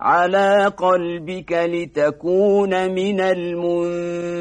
على قلبك لتكون من المنذرين.